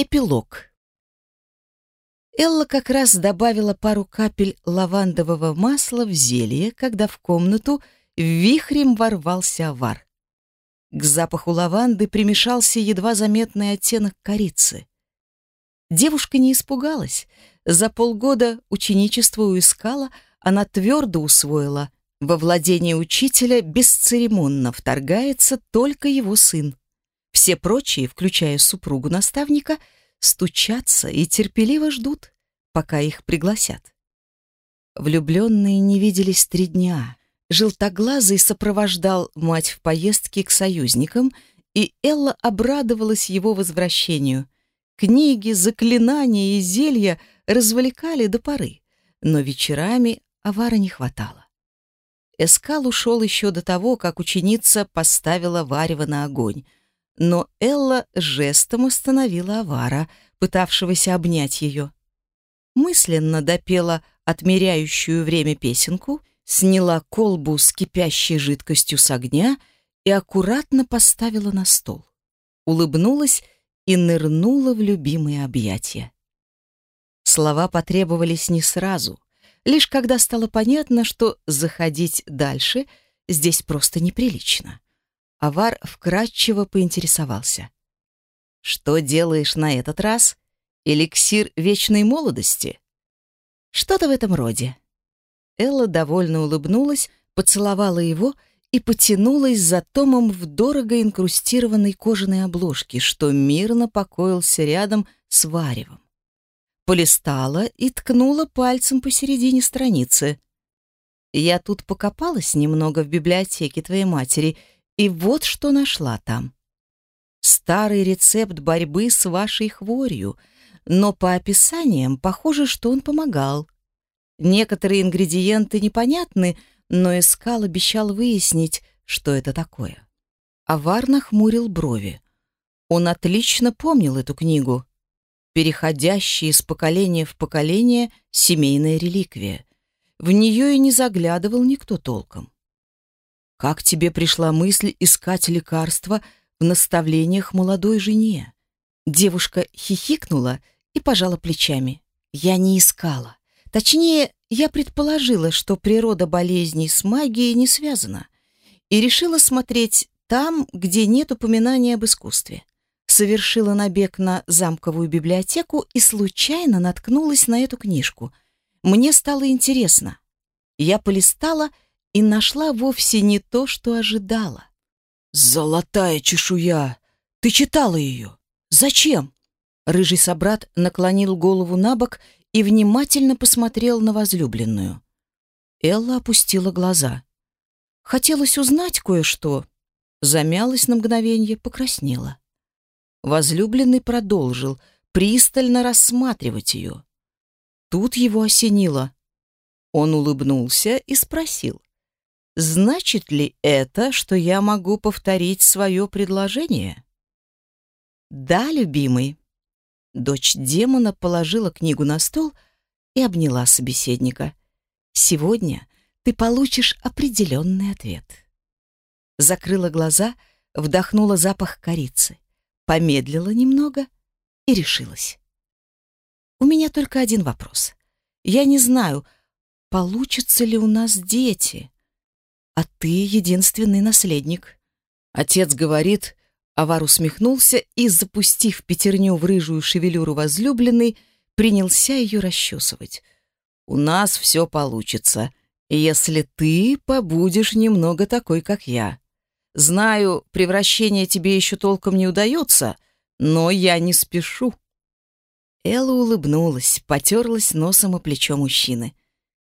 Эпилог. Элла как раз добавила пару капель лавандового масла в зелье, когда в комнату вихрем ворвался авар. К запаху лаванды примешался едва заметный оттенок корицы. Девушка не испугалась. За полгода ученичества у Искала она твердо усвоила. Во владение учителя бесцеремонно вторгается только его сын. Все прочие, включая супругу наставника, стучатся и терпеливо ждут, пока их пригласят. Влюбленные не виделись три дня. Желтоглазый сопровождал мать в поездке к союзникам, и Элла обрадовалась его возвращению. Книги, заклинания и зелья развлекали до поры, но вечерами авара не хватало. Эскал ушел еще до того, как ученица поставила варево на огонь — но Элла жестом остановила авара, пытавшегося обнять ее. Мысленно допела отмеряющую время песенку, сняла колбу с кипящей жидкостью с огня и аккуратно поставила на стол. Улыбнулась и нырнула в любимые объятия. Слова потребовались не сразу, лишь когда стало понятно, что заходить дальше здесь просто неприлично. Авар вкратчиво поинтересовался. «Что делаешь на этот раз? Эликсир вечной молодости?» «Что-то в этом роде». Элла довольно улыбнулась, поцеловала его и потянулась за томом в дорого инкрустированной кожаной обложке, что мирно покоился рядом с варевом. Полистала и ткнула пальцем посередине страницы. «Я тут покопалась немного в библиотеке твоей матери и вот что нашла там. Старый рецепт борьбы с вашей хворью, но по описаниям похоже, что он помогал. Некоторые ингредиенты непонятны, но Искал обещал выяснить, что это такое. Авар нахмурил брови. Он отлично помнил эту книгу. Переходящая из поколения в поколение семейная реликвия. В нее и не заглядывал никто толком. Как тебе пришла мысль искать лекарства в наставлениях молодой жене? Девушка хихикнула и пожала плечами. Я не искала. Точнее, я предположила, что природа болезней с магией не связана, и решила смотреть там, где нет упоминания об искусстве. Совершила набег на замковую библиотеку и случайно наткнулась на эту книжку. Мне стало интересно. Я полистала и нашла вовсе не то, что ожидала. «Золотая чешуя! Ты читала ее? Зачем?» Рыжий собрат наклонил голову на бок и внимательно посмотрел на возлюбленную. Элла опустила глаза. Хотелось узнать кое-что. Замялась на мгновение, покраснела. Возлюбленный продолжил пристально рассматривать ее. Тут его осенило. Он улыбнулся и спросил. Значит ли это, что я могу повторить свое предложение? Да, любимый. Дочь демона положила книгу на стол и обняла собеседника. Сегодня ты получишь определенный ответ. Закрыла глаза, вдохнула запах корицы, помедлила немного и решилась. У меня только один вопрос. Я не знаю, получится ли у нас дети а ты единственный наследник. Отец говорит, Авар усмехнулся и, запустив пятерню в рыжую шевелюру возлюбленной, принялся ее расчесывать. «У нас все получится, если ты побудешь немного такой, как я. Знаю, превращение тебе еще толком не удается, но я не спешу». Элла улыбнулась, потерлась носом о плечо мужчины.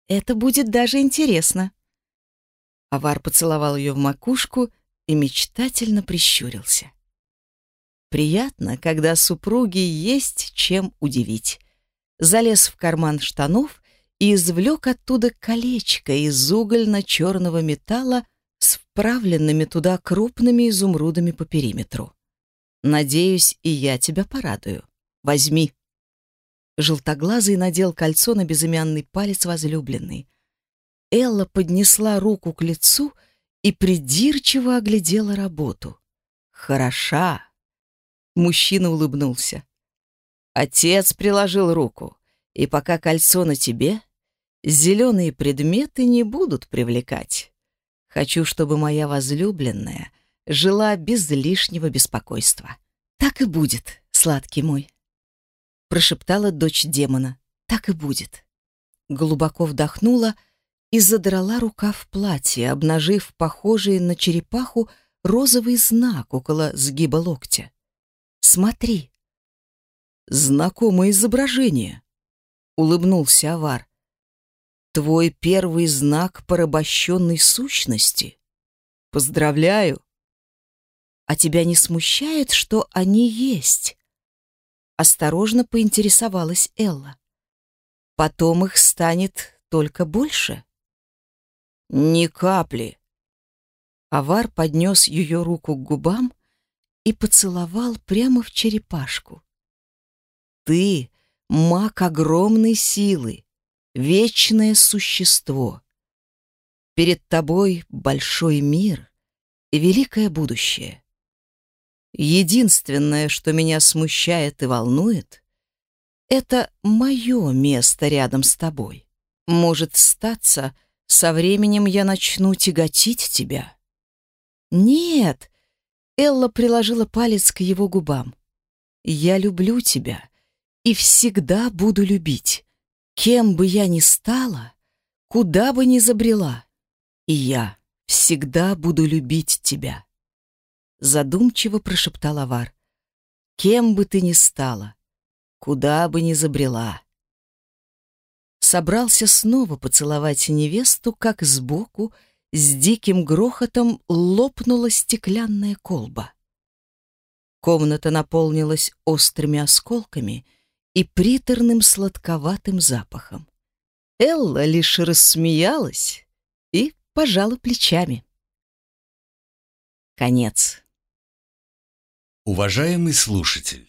«Это будет даже интересно». Авар поцеловал ее в макушку и мечтательно прищурился. Приятно, когда супруги есть чем удивить. Залез в карман штанов и извлек оттуда колечко из угольно-черного металла с вправленными туда крупными изумрудами по периметру. Надеюсь, и я тебя порадую. Возьми. Желтоглазый надел кольцо на безымянный палец возлюбленный. Элла поднесла руку к лицу и придирчиво оглядела работу. «Хороша!» Мужчина улыбнулся. Отец приложил руку, и пока кольцо на тебе, зеленые предметы не будут привлекать. Хочу, чтобы моя возлюбленная жила без лишнего беспокойства. Так и будет, сладкий мой, прошептала дочь демона. Так и будет. Глубоко вдохнула и задрала рука в платье, обнажив похожий на черепаху розовый знак около сгиба локтя. Смотри. Знакомое изображение, улыбнулся Авар. Твой первый знак порабощенной сущности. Поздравляю. А тебя не смущает, что они есть? Осторожно поинтересовалась Элла. Потом их станет только больше. Ни капли. Авар поднес ее руку к губам и поцеловал прямо в черепашку. Ты — маг огромной силы, вечное существо. Перед тобой большой мир и великое будущее. Единственное, что меня смущает и волнует, это мое место рядом с тобой. Может статься, со временем я начну тяготить тебя. Нет, Элла приложила палец к его губам. Я люблю тебя и всегда буду любить. Кем бы я ни стала, куда бы ни забрела, и я всегда буду любить тебя. Задумчиво прошептал Авар. Кем бы ты ни стала, куда бы ни забрела. Собрался снова поцеловать невесту, как сбоку, с диким грохотом лопнула стеклянная колба. Комната наполнилась острыми осколками — и приторным сладковатым запахом. Элла лишь рассмеялась и пожала плечами. Конец. Уважаемый слушатель,